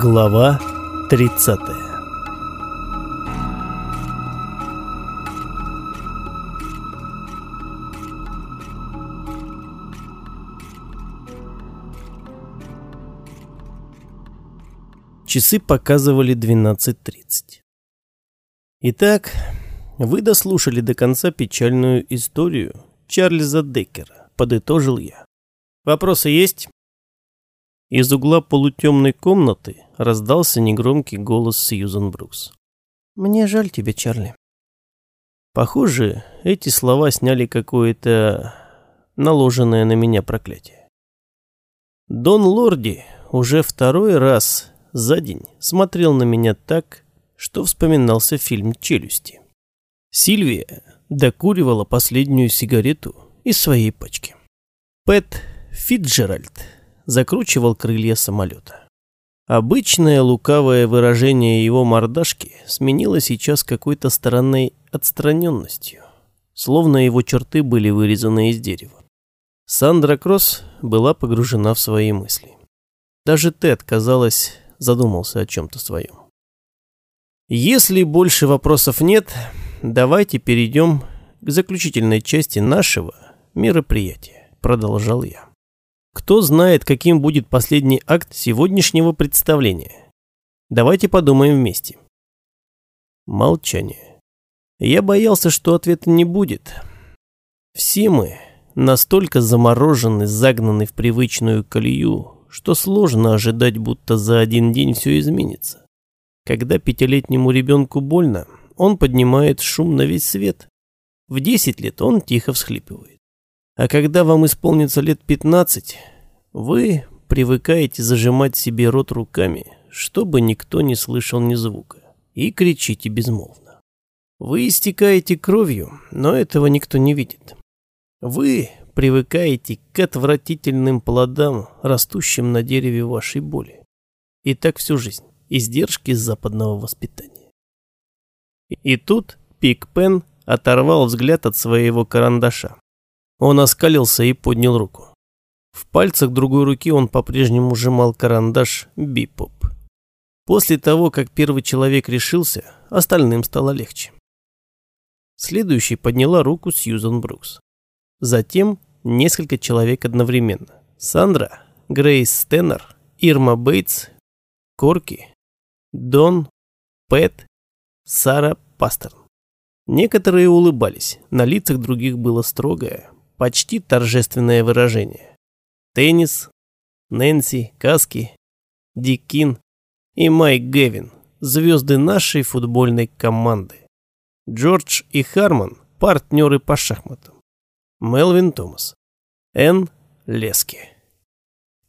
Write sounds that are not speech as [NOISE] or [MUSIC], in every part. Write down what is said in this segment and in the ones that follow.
Глава 30 Часы показывали 12.30. Итак, вы дослушали до конца печальную историю Чарльза Деккера, подытожил я. Вопросы есть? Из угла полутемной комнаты раздался негромкий голос Сьюзен Брукс. «Мне жаль тебя, Чарли». Похоже, эти слова сняли какое-то наложенное на меня проклятие. Дон Лорди уже второй раз за день смотрел на меня так, что вспоминался фильм «Челюсти». Сильвия докуривала последнюю сигарету из своей пачки. Пэт Фитджеральд закручивал крылья самолета. Обычное лукавое выражение его мордашки сменило сейчас какой-то странной отстраненностью, словно его черты были вырезаны из дерева. Сандра Кросс была погружена в свои мысли. Даже Тед, казалось, задумался о чем-то своем. Если больше вопросов нет, давайте перейдем к заключительной части нашего мероприятия, продолжал я. Кто знает, каким будет последний акт сегодняшнего представления? Давайте подумаем вместе. Молчание. Я боялся, что ответа не будет. Все мы настолько заморожены, загнаны в привычную колею, что сложно ожидать, будто за один день все изменится. Когда пятилетнему ребенку больно, он поднимает шум на весь свет. В десять лет он тихо всхлипывает. А когда вам исполнится лет 15, вы привыкаете зажимать себе рот руками, чтобы никто не слышал ни звука, и кричите безмолвно. Вы истекаете кровью, но этого никто не видит. Вы привыкаете к отвратительным плодам, растущим на дереве вашей боли. И так всю жизнь. Издержки западного воспитания. И тут Пик Пен оторвал взгляд от своего карандаша. Он оскалился и поднял руку. В пальцах другой руки он по-прежнему сжимал карандаш Бипоп. После того, как первый человек решился, остальным стало легче. Следующей подняла руку Сьюзан Брукс. Затем несколько человек одновременно. Сандра, Грейс Стеннер, Ирма Бейтс, Корки, Дон, Пэт, Сара Пастерн. Некоторые улыбались, на лицах других было строгое, почти торжественное выражение. Теннис, Нэнси, Каски, Дикин и Майк Гевин – звезды нашей футбольной команды. Джордж и Харман – партнеры по шахматам. Мелвин Томас, Энн Лески.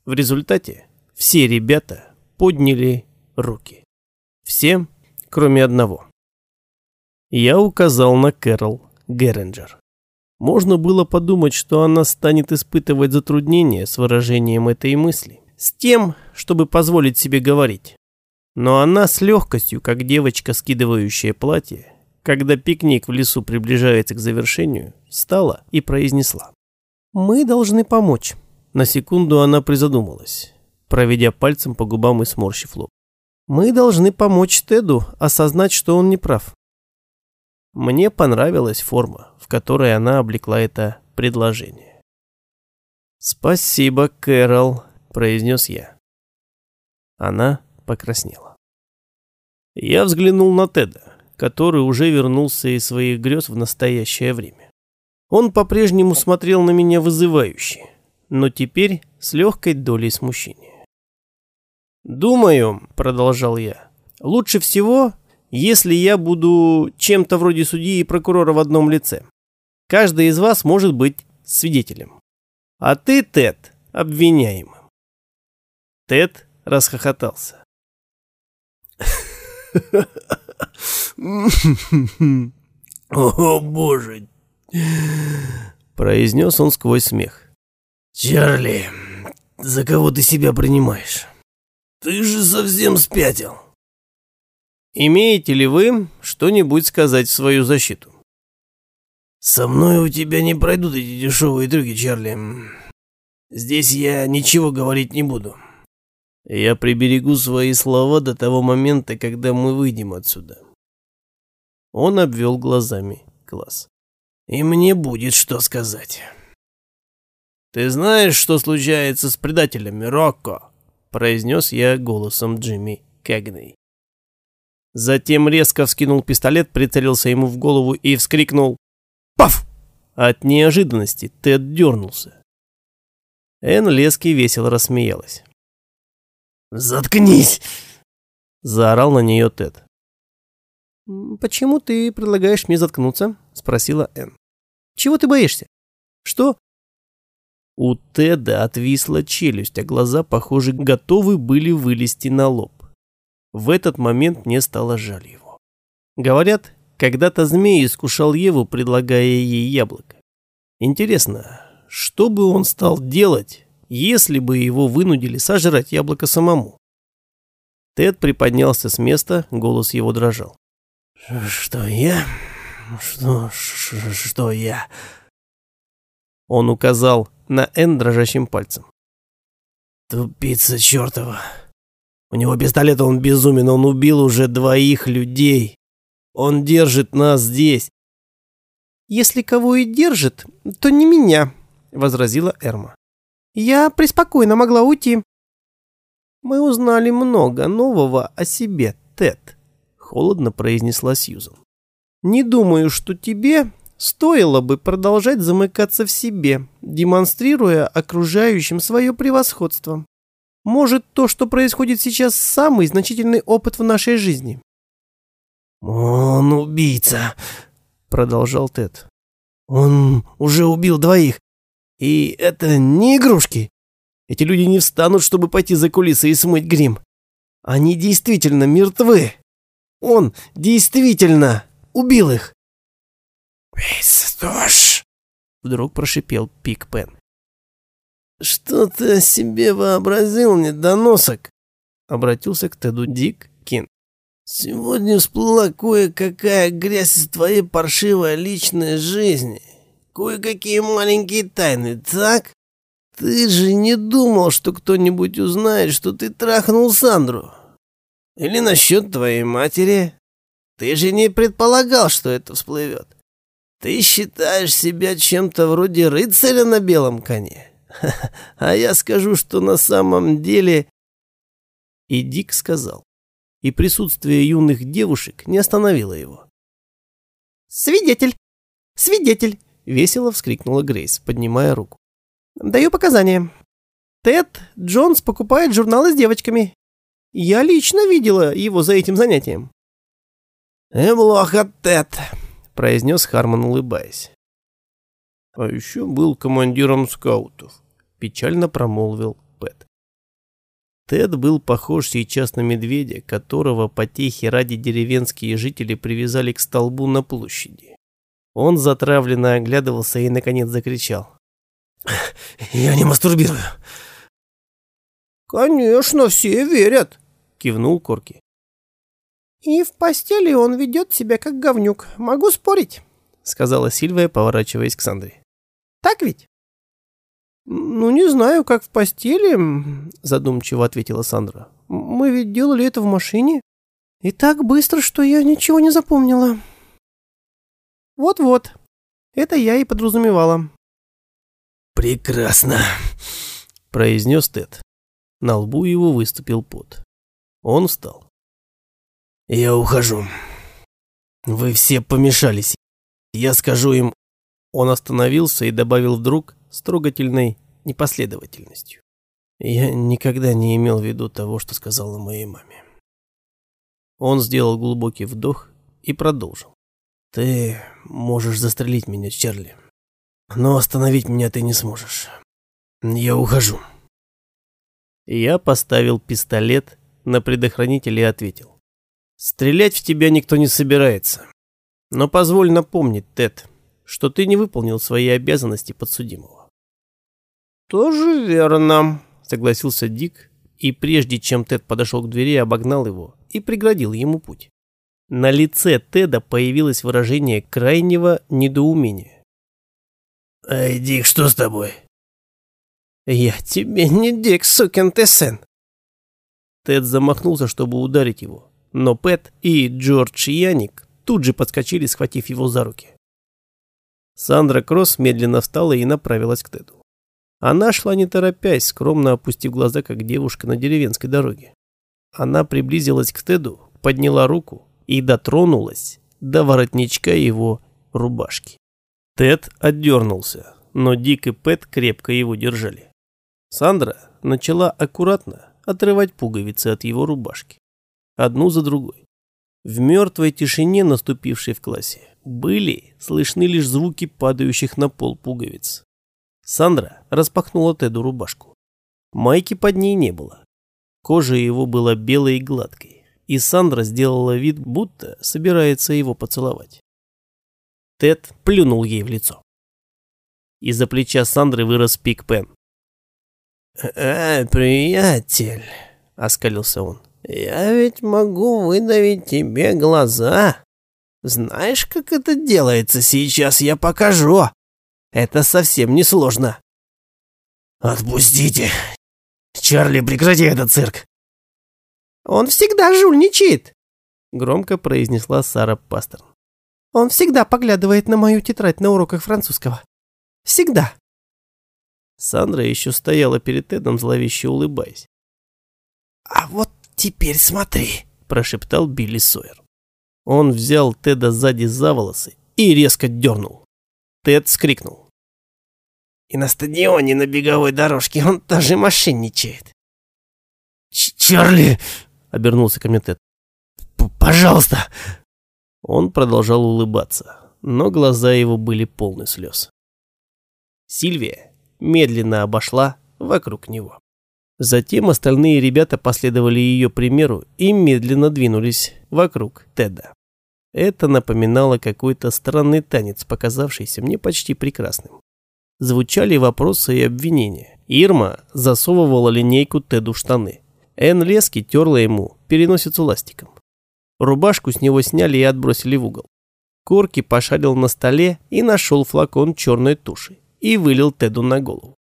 В результате все ребята подняли руки. Все, кроме одного. Я указал на Кэрол Герринджер. Можно было подумать, что она станет испытывать затруднения с выражением этой мысли, с тем, чтобы позволить себе говорить. Но она с легкостью, как девочка, скидывающая платье, когда пикник в лесу приближается к завершению, встала и произнесла. «Мы должны помочь». На секунду она призадумалась, проведя пальцем по губам и сморщив лоб. «Мы должны помочь Теду осознать, что он не прав. Мне понравилась форма, которой она облекла это предложение. «Спасибо, Кэрол», – произнес я. Она покраснела. Я взглянул на Теда, который уже вернулся из своих грез в настоящее время. Он по-прежнему смотрел на меня вызывающе, но теперь с легкой долей смущения. «Думаю», – продолжал я, – «лучше всего если я буду чем-то вроде судьи и прокурора в одном лице. Каждый из вас может быть свидетелем. А ты, Тед, обвиняемым. Тед расхохотался. [LAUGHS] «О, боже!» Произнес он сквозь смех. «Чарли, за кого ты себя принимаешь? Ты же совсем спятил!» Имеете ли вы что-нибудь сказать в свою защиту? Со мной у тебя не пройдут эти дешевые трюки, Чарли. Здесь я ничего говорить не буду. Я приберегу свои слова до того момента, когда мы выйдем отсюда. Он обвел глазами класс. И мне будет что сказать. Ты знаешь, что случается с предателями, Рокко? произнес я голосом Джимми Кэгней. Затем резко вскинул пистолет, прицелился ему в голову и вскрикнул «Паф!». От неожиданности Тед дернулся. Энн Лески весело рассмеялась. «Заткнись!» – заорал на нее Тед. «Почему ты предлагаешь мне заткнуться?» – спросила Энн. «Чего ты боишься? Что?» У Теда отвисла челюсть, а глаза, похоже, готовы были вылезти на лоб. В этот момент мне стало жаль его. Говорят, когда-то змей искушал Еву, предлагая ей яблоко. Интересно, что бы он стал делать, если бы его вынудили сожрать яблоко самому? Тед приподнялся с места, голос его дрожал. «Что я? Что, что я?» Он указал на Н дрожащим пальцем. «Тупица чертова! У него пистолет, он безумен, он убил уже двоих людей. Он держит нас здесь». «Если кого и держит, то не меня», — возразила Эрма. «Я преспокойно могла уйти». «Мы узнали много нового о себе, Тед», — холодно произнесла Сьюзан. «Не думаю, что тебе стоило бы продолжать замыкаться в себе, демонстрируя окружающим свое превосходство. Может, то, что происходит сейчас, самый значительный опыт в нашей жизни. «Он убийца», — продолжал Тед. «Он уже убил двоих. И это не игрушки. Эти люди не встанут, чтобы пойти за кулисы и смыть грим. Они действительно мертвы. Он действительно убил их». «Пиздош!» — вдруг прошипел Пик Пен. «Что ты о себе вообразил, недоносок?» — обратился к Теду Дик Кин. «Сегодня всплыла кое-какая грязь из твоей паршивой личной жизни. Кое-какие маленькие тайны, так? Ты же не думал, что кто-нибудь узнает, что ты трахнул Сандру? Или насчет твоей матери? Ты же не предполагал, что это всплывет. Ты считаешь себя чем-то вроде рыцаря на белом коне?» [LAUGHS] А я скажу, что на самом деле...» И Дик сказал. И присутствие юных девушек не остановило его. «Свидетель! Свидетель!» — весело вскрикнула Грейс, поднимая руку. «Даю показания. Тед Джонс покупает журналы с девочками. Я лично видела его за этим занятием». «Эблоха, Тед!» — произнес Хармон, улыбаясь. А еще был командиром скаутов, печально промолвил Пэт. Тед был похож сейчас на медведя, которого потехи ради деревенские жители привязали к столбу на площади. Он затравленно оглядывался и, наконец, закричал. «Я не мастурбирую!» «Конечно, все верят!» — кивнул Корки. «И в постели он ведет себя как говнюк, могу спорить», — сказала Сильвия, поворачиваясь к Сандре. Так ведь? Ну, не знаю, как в постели, задумчиво ответила Сандра. Мы ведь делали это в машине. И так быстро, что я ничего не запомнила. Вот-вот. Это я и подразумевала. Прекрасно, произнес Тед. На лбу его выступил пот. Он встал. Я ухожу. Вы все помешались. Я скажу им он остановился и добавил вдруг с трогательной непоследовательностью. Я никогда не имел в виду того, что сказал о моей маме. Он сделал глубокий вдох и продолжил. Ты можешь застрелить меня, Чарли, но остановить меня ты не сможешь. Я ухожу. Я поставил пистолет на предохранитель и ответил. Стрелять в тебя никто не собирается. Но позволь напомнить, Тед, что ты не выполнил свои обязанности подсудимого. Тоже верно, согласился Дик, и прежде чем Тед подошел к двери, обогнал его и преградил ему путь. На лице Теда появилось выражение крайнего недоумения. «Эй, Дик, что с тобой?» «Я тебе не Дик, сукин ты сын. Тед замахнулся, чтобы ударить его, но Пэт и Джордж Яник тут же подскочили, схватив его за руки. Сандра Кросс медленно встала и направилась к Теду. Она шла не торопясь, скромно опустив глаза, как девушка на деревенской дороге. Она приблизилась к Теду, подняла руку и дотронулась до воротничка его рубашки. Тед отдернулся, но Дик и Пэт крепко его держали. Сандра начала аккуратно отрывать пуговицы от его рубашки. Одну за другой. В мертвой тишине, наступившей в классе, были слышны лишь звуки падающих на пол пуговиц. Сандра распахнула Теду рубашку. Майки под ней не было. Кожа его была белой и гладкой, и Сандра сделала вид, будто собирается его поцеловать. Тед плюнул ей в лицо. Из-за плеча Сандры вырос Пик Пен. «Э, приятель», — оскалился он, — «я ведь могу выдавить тебе глаза. Знаешь, как это делается сейчас, я покажу. Это совсем не сложно». «Отпустите! Чарли, прекрати этот цирк!» «Он всегда жульничает!» — громко произнесла Сара Пастерн. «Он всегда поглядывает на мою тетрадь на уроках французского. Всегда!» Сандра еще стояла перед Тедом, зловеще улыбаясь. «А вот теперь смотри!» – прошептал Билли Сойер. Он взял Теда сзади за волосы и резко дернул. Тед скрикнул. «И на стадионе на беговой дорожке он тоже мошенничает!» «Чарли!» – обернулся ко мне Тед. «Пожалуйста!» Он продолжал улыбаться, но глаза его были полны слез. Сильвия медленно обошла вокруг него. Затем остальные ребята последовали ее примеру и медленно двинулись вокруг Теда. Это напоминало какой-то странный танец, показавшийся мне почти прекрасным. Звучали вопросы и обвинения. Ирма засовывала линейку Теду в штаны. Энн Лески терла ему переносицу ластиком. Рубашку с него сняли и отбросили в угол. Корки пошарил на столе и нашел флакон черной туши и вылил Теду на голову.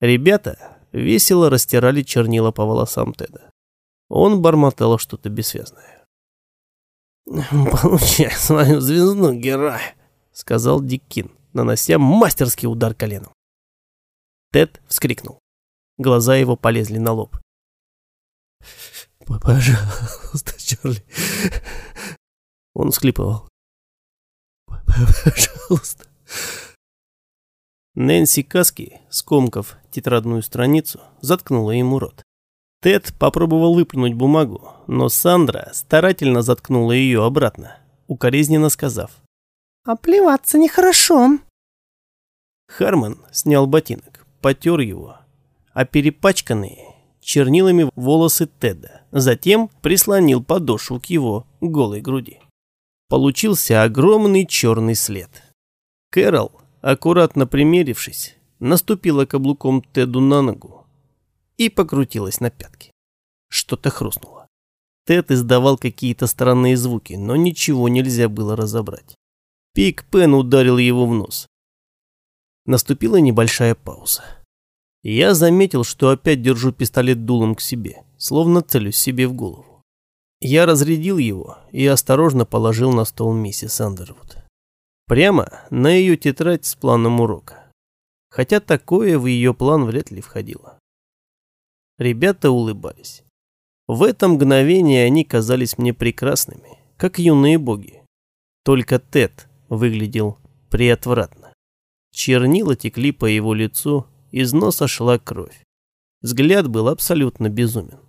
Ребята весело растирали чернила по волосам Теда. Он бормотал что-то бессвязное. [LAUGHS] «Получай свою звезду, герой», — сказал Диккин, нанося мастерский удар коленом. Тед вскрикнул. Глаза его полезли на лоб. «Пожалуйста, Чарли!» Он всхлипывал. «Пожалуйста!» Нэнси Каски, скомкав тетрадную страницу, заткнула ему рот. Тед попробовал выплюнуть бумагу, но Сандра старательно заткнула ее обратно, укоризненно сказав. «А плеваться нехорошо». Харман снял ботинок, потер его, а перепачканные чернилами волосы Теда, затем прислонил подошву к его голой груди. Получился огромный черный след. Кэрол аккуратно примерившись, наступила каблуком Теду на ногу и покрутилась на пятки. Что-то хрустнуло. Тед издавал какие-то странные звуки, но ничего нельзя было разобрать. Пик Пен ударил его в нос. Наступила небольшая пауза. Я заметил, что опять держу пистолет дулом к себе, словно целюсь себе в голову. Я разрядил его и осторожно положил на стол миссис Андервуд. Прямо на ее тетрадь с планом урока. Хотя такое в ее план вряд ли входило. Ребята улыбались. В это мгновение они казались мне прекрасными, как юные боги. Только Тед выглядел приотвратно. Чернила текли по его лицу, из носа шла кровь. Взгляд был абсолютно безумен.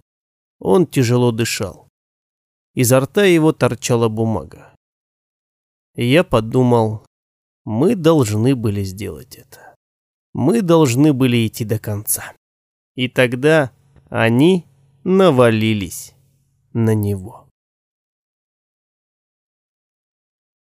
Он тяжело дышал. Изо рта его торчала бумага я подумал, мы должны были сделать это. Мы должны были идти до конца. И тогда они навалились на него.